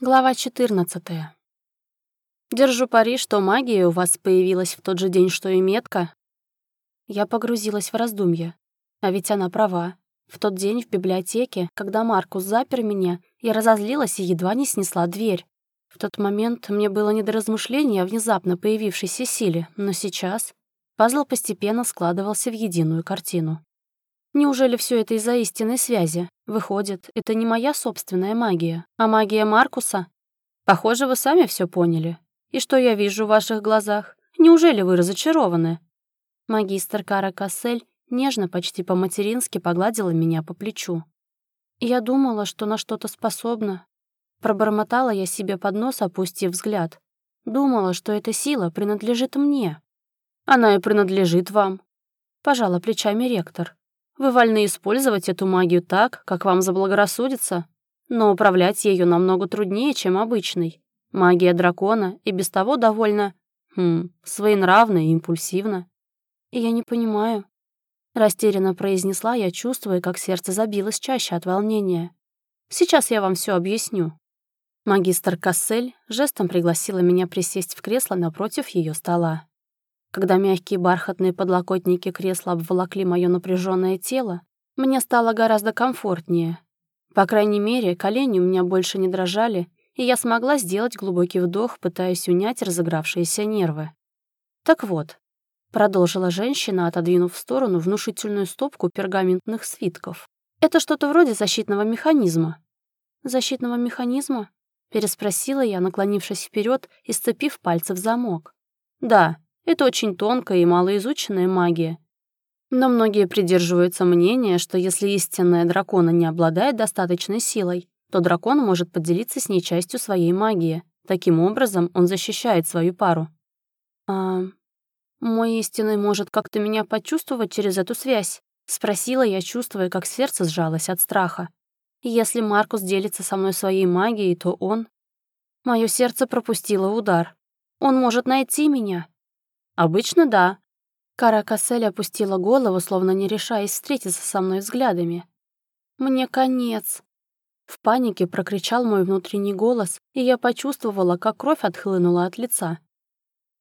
Глава 14. Держу пари, что магия у вас появилась в тот же день, что и метка. Я погрузилась в раздумья. А ведь она права. В тот день в библиотеке, когда Маркус запер меня, я разозлилась и едва не снесла дверь. В тот момент мне было не о внезапно появившейся силе, но сейчас пазл постепенно складывался в единую картину. Неужели все это из-за истинной связи? Выходит, это не моя собственная магия, а магия Маркуса? Похоже, вы сами все поняли. И что я вижу в ваших глазах? Неужели вы разочарованы? Магистр Кара Кассель нежно, почти по-матерински погладила меня по плечу. Я думала, что на что-то способна. Пробормотала я себе под нос, опустив взгляд. Думала, что эта сила принадлежит мне. Она и принадлежит вам. Пожала плечами ректор. Вы вольны использовать эту магию так, как вам заблагорассудится, но управлять ею намного труднее, чем обычной. Магия дракона и без того довольно... Хм, своенравна и импульсивна. «Я не понимаю», — растерянно произнесла я, чувствуя, как сердце забилось чаще от волнения. «Сейчас я вам все объясню». Магистр Кассель жестом пригласила меня присесть в кресло напротив ее стола. Когда мягкие бархатные подлокотники кресла обволокли мое напряженное тело, мне стало гораздо комфортнее. По крайней мере, колени у меня больше не дрожали, и я смогла сделать глубокий вдох, пытаясь унять разыгравшиеся нервы. «Так вот», — продолжила женщина, отодвинув в сторону внушительную стопку пергаментных свитков. «Это что-то вроде защитного механизма». «Защитного механизма?» — переспросила я, наклонившись вперед и сцепив пальцы в замок. «Да», это очень тонкая и малоизученная магия. Но многие придерживаются мнения, что если истинная дракона не обладает достаточной силой, то дракон может поделиться с ней частью своей магии. Таким образом, он защищает свою пару. «А мой истинный может как-то меня почувствовать через эту связь?» — спросила я, чувствуя, как сердце сжалось от страха. «Если Маркус делится со мной своей магией, то он...» Мое сердце пропустило удар. «Он может найти меня, «Обычно да». Кара Кассель опустила голову, словно не решаясь встретиться со мной взглядами. «Мне конец». В панике прокричал мой внутренний голос, и я почувствовала, как кровь отхлынула от лица.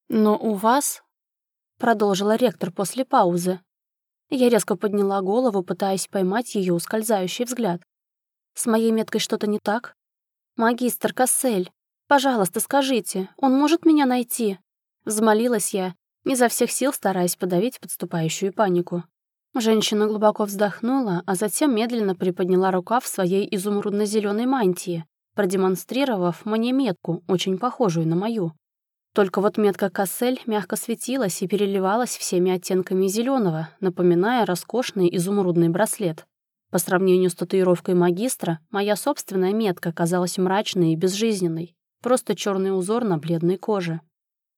«Но у вас...» — продолжила ректор после паузы. Я резко подняла голову, пытаясь поймать ее ускользающий взгляд. «С моей меткой что-то не так?» «Магистр Кассель, пожалуйста, скажите, он может меня найти?» Взмолилась я, изо всех сил стараясь подавить подступающую панику. Женщина глубоко вздохнула, а затем медленно приподняла рукав своей изумрудно зеленой мантии, продемонстрировав мне метку, очень похожую на мою. Только вот метка Кассель мягко светилась и переливалась всеми оттенками зеленого, напоминая роскошный изумрудный браслет. По сравнению с татуировкой магистра, моя собственная метка казалась мрачной и безжизненной, просто черный узор на бледной коже.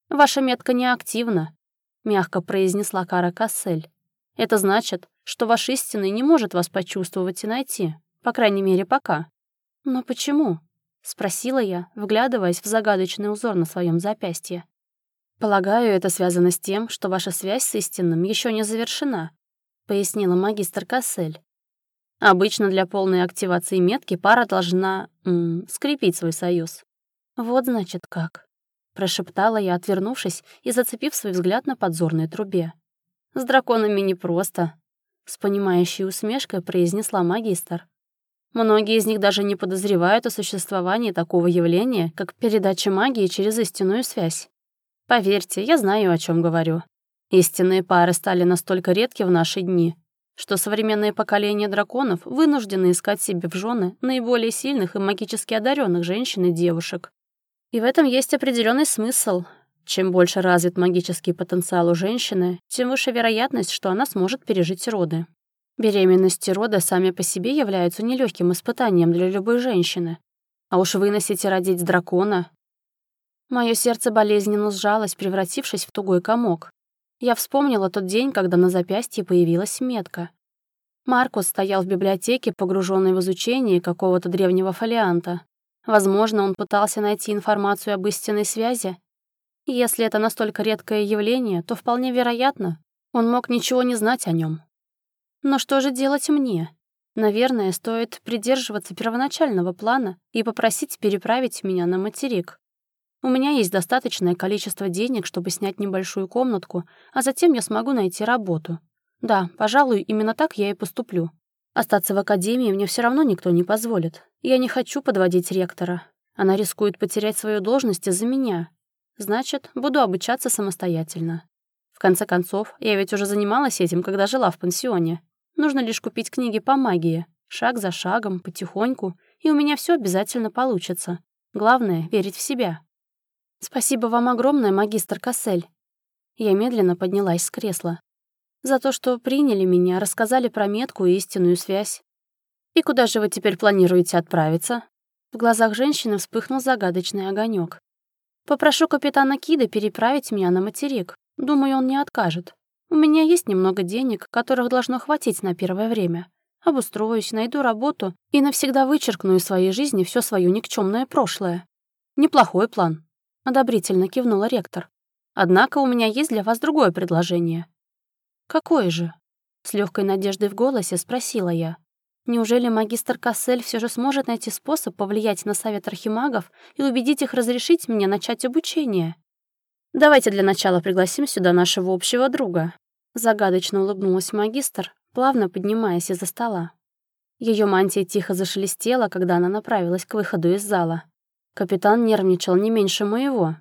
«Ваша метка неактивна», — мягко произнесла Кара Кассель. «Это значит, что ваш истинный не может вас почувствовать и найти, по крайней мере, пока». «Но почему?» — спросила я, вглядываясь в загадочный узор на своем запястье. «Полагаю, это связано с тем, что ваша связь с истинным еще не завершена», — пояснила магистр Кассель. «Обычно для полной активации метки пара должна скрепить свой союз». «Вот значит как», прошептала я, отвернувшись и зацепив свой взгляд на подзорной трубе. «С драконами непросто», — с понимающей усмешкой произнесла магистр. «Многие из них даже не подозревают о существовании такого явления, как передача магии через истинную связь. Поверьте, я знаю, о чем говорю. Истинные пары стали настолько редки в наши дни, что современное поколение драконов вынуждены искать себе в жены наиболее сильных и магически одаренных женщин и девушек. И в этом есть определенный смысл. Чем больше развит магический потенциал у женщины, тем выше вероятность, что она сможет пережить роды. Беременность и роды сами по себе являются нелегким испытанием для любой женщины. А уж выносить и родить дракона. Мое сердце болезненно сжалось, превратившись в тугой комок. Я вспомнила тот день, когда на запястье появилась метка. Маркус стоял в библиотеке, погруженный в изучение какого-то древнего фолианта. Возможно, он пытался найти информацию об истинной связи. Если это настолько редкое явление, то вполне вероятно, он мог ничего не знать о нем. Но что же делать мне? Наверное, стоит придерживаться первоначального плана и попросить переправить меня на материк. У меня есть достаточное количество денег, чтобы снять небольшую комнатку, а затем я смогу найти работу. Да, пожалуй, именно так я и поступлю. Остаться в академии мне все равно никто не позволит. Я не хочу подводить ректора. Она рискует потерять свою должность из-за меня. Значит, буду обучаться самостоятельно. В конце концов, я ведь уже занималась этим, когда жила в пансионе. Нужно лишь купить книги по магии, шаг за шагом, потихоньку, и у меня все обязательно получится. Главное — верить в себя. Спасибо вам огромное, магистр Кассель. Я медленно поднялась с кресла. За то, что приняли меня, рассказали про метку и истинную связь. «И куда же вы теперь планируете отправиться?» В глазах женщины вспыхнул загадочный огонек. «Попрошу капитана Кида переправить меня на материк. Думаю, он не откажет. У меня есть немного денег, которых должно хватить на первое время. Обустроюсь, найду работу и навсегда вычеркну из своей жизни все свое никчемное прошлое. Неплохой план. Одобрительно кивнула ректор. Однако у меня есть для вас другое предложение. Какое же? С легкой надеждой в голосе спросила я. Неужели магистр Кассель все же сможет найти способ повлиять на совет архимагов и убедить их разрешить мне начать обучение? «Давайте для начала пригласим сюда нашего общего друга», — загадочно улыбнулась магистр, плавно поднимаясь из-за стола. Ее мантия тихо зашелестела, когда она направилась к выходу из зала. Капитан нервничал не меньше моего.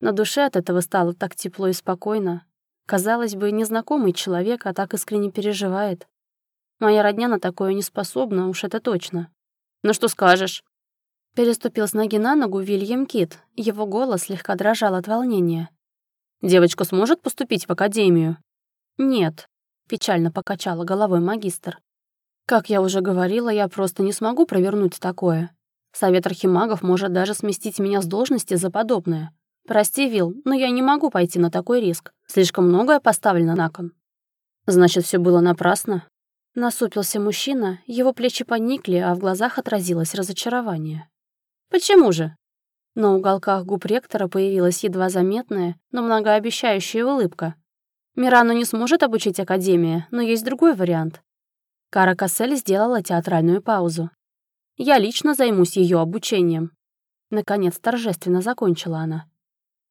На душе от этого стало так тепло и спокойно. Казалось бы, незнакомый человек, а так искренне переживает. Моя родня на такое не способна, уж это точно. «Ну что скажешь?» Переступил с ноги на ногу Вильям Кит. Его голос слегка дрожал от волнения. «Девочка сможет поступить в академию?» «Нет», — печально покачала головой магистр. «Как я уже говорила, я просто не смогу провернуть такое. Совет архимагов может даже сместить меня с должности за подобное. Прости, Вил, но я не могу пойти на такой риск. Слишком многое поставлено на кон». «Значит, все было напрасно?» Насупился мужчина, его плечи поникли, а в глазах отразилось разочарование. «Почему же?» На уголках губ ректора появилась едва заметная, но многообещающая улыбка. «Мирану не сможет обучить Академия, но есть другой вариант». Кара Кассель сделала театральную паузу. «Я лично займусь ее обучением». Наконец торжественно закончила она.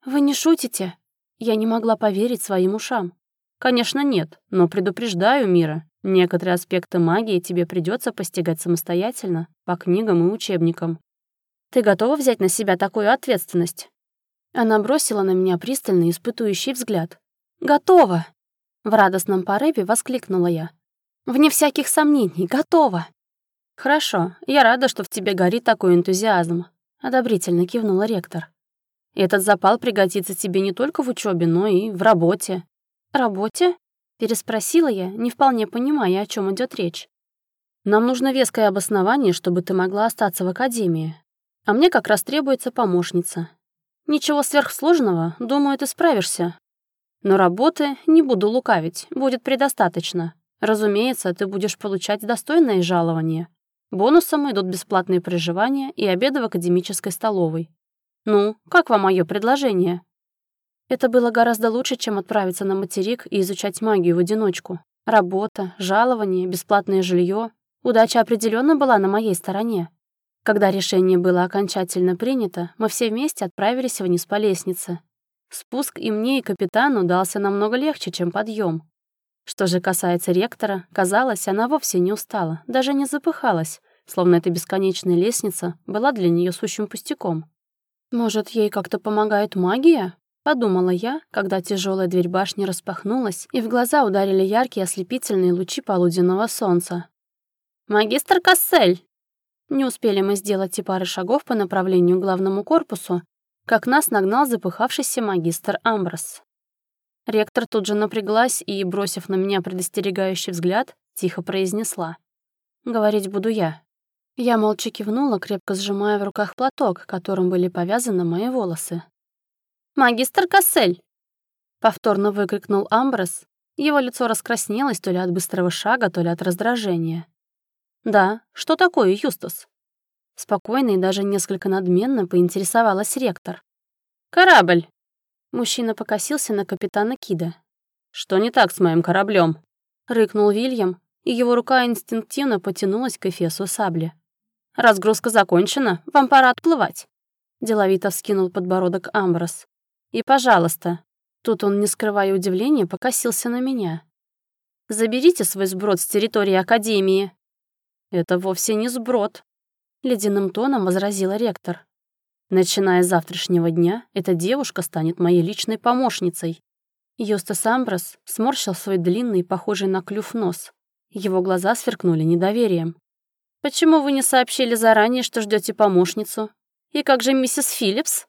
«Вы не шутите?» Я не могла поверить своим ушам. «Конечно нет, но предупреждаю, Мира, некоторые аспекты магии тебе придется постигать самостоятельно, по книгам и учебникам. Ты готова взять на себя такую ответственность?» Она бросила на меня пристальный испытующий взгляд. «Готова!» В радостном порыве воскликнула я. «Вне всяких сомнений, готова!» «Хорошо, я рада, что в тебе горит такой энтузиазм», — одобрительно кивнула ректор. «Этот запал пригодится тебе не только в учебе, но и в работе». «Работе?» — переспросила я, не вполне понимая, о чем идет речь. «Нам нужно веское обоснование, чтобы ты могла остаться в академии. А мне как раз требуется помощница. Ничего сверхсложного, думаю, ты справишься. Но работы, не буду лукавить, будет предостаточно. Разумеется, ты будешь получать достойное жалование. Бонусом идут бесплатные проживания и обеды в академической столовой. Ну, как вам мое предложение? Это было гораздо лучше, чем отправиться на материк и изучать магию в одиночку. Работа, жалование, бесплатное жилье. Удача определенно была на моей стороне. Когда решение было окончательно принято, мы все вместе отправились вниз по лестнице. Спуск и мне, и капитану дался намного легче, чем подъем. Что же касается ректора, казалось, она вовсе не устала, даже не запыхалась, словно эта бесконечная лестница была для нее сущим пустяком. «Может, ей как-то помогает магия?» — подумала я, когда тяжелая дверь башни распахнулась, и в глаза ударили яркие ослепительные лучи полуденного солнца. «Магистр Кассель!» Не успели мы сделать и пары шагов по направлению к главному корпусу, как нас нагнал запыхавшийся магистр Амброс. Ректор тут же напряглась и, бросив на меня предостерегающий взгляд, тихо произнесла. «Говорить буду я». Я молча кивнула, крепко сжимая в руках платок, которым были повязаны мои волосы. «Магистр Кассель!» Повторно выкрикнул Амброс. Его лицо раскраснелось то ли от быстрого шага, то ли от раздражения. «Да, что такое, Юстас?» Спокойно и даже несколько надменно поинтересовалась ректор. «Корабль!» Мужчина покосился на капитана Кида. «Что не так с моим кораблем? рыкнул Вильям, и его рука инстинктивно потянулась к эфесу сабли. «Разгрузка закончена, вам пора отплывать», — деловито вскинул подбородок Амброс. «И, пожалуйста». Тут он, не скрывая удивления, покосился на меня. «Заберите свой сброд с территории Академии». «Это вовсе не сброд», — ледяным тоном возразила ректор. «Начиная с завтрашнего дня, эта девушка станет моей личной помощницей». Юстас Амброс сморщил свой длинный, похожий на клюв нос. Его глаза сверкнули недоверием. «Почему вы не сообщили заранее, что ждете помощницу? И как же миссис Филлипс?»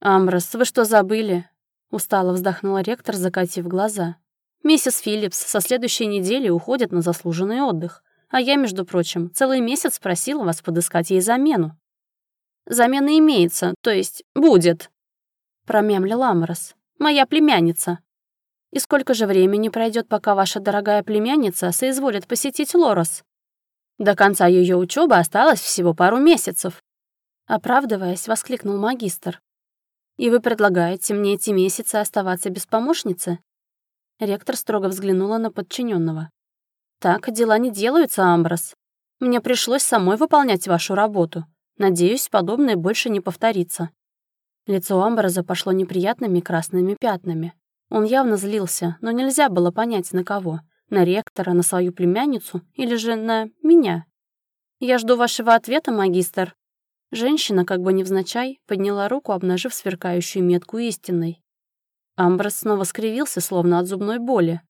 «Амброс, вы что, забыли?» Устало вздохнула ректор, закатив глаза. «Миссис Филлипс со следующей недели уходит на заслуженный отдых. А я, между прочим, целый месяц просила вас подыскать ей замену». «Замена имеется, то есть будет», — промямлил Амброс. «Моя племянница». И сколько же времени пройдет, пока ваша дорогая племянница соизволит посетить Лорос? До конца ее учебы осталось всего пару месяцев. Оправдываясь, воскликнул магистр. «И вы предлагаете мне эти месяцы оставаться без помощницы?» Ректор строго взглянула на подчиненного. «Так дела не делаются, Амброс. Мне пришлось самой выполнять вашу работу. Надеюсь, подобное больше не повторится». Лицо Амброза пошло неприятными красными пятнами. Он явно злился, но нельзя было понять, на кого. На ректора, на свою племянницу или же на меня. «Я жду вашего ответа, магистр». Женщина, как бы невзначай, подняла руку, обнажив сверкающую метку истинной. Амброс снова скривился, словно от зубной боли.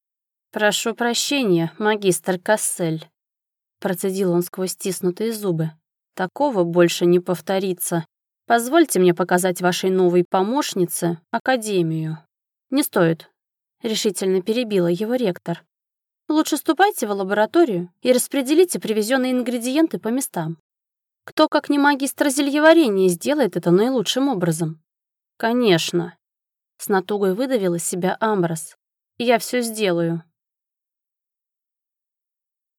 «Прошу прощения, магистр Кассель», — процедил он сквозь стиснутые зубы. «Такого больше не повторится. Позвольте мне показать вашей новой помощнице Академию». «Не стоит», — решительно перебила его ректор. «Лучше ступайте в лабораторию и распределите привезенные ингредиенты по местам. Кто, как не магистр зельеварения, сделает это наилучшим образом?» «Конечно», — с натугой выдавил из себя Амброс. «Я все сделаю».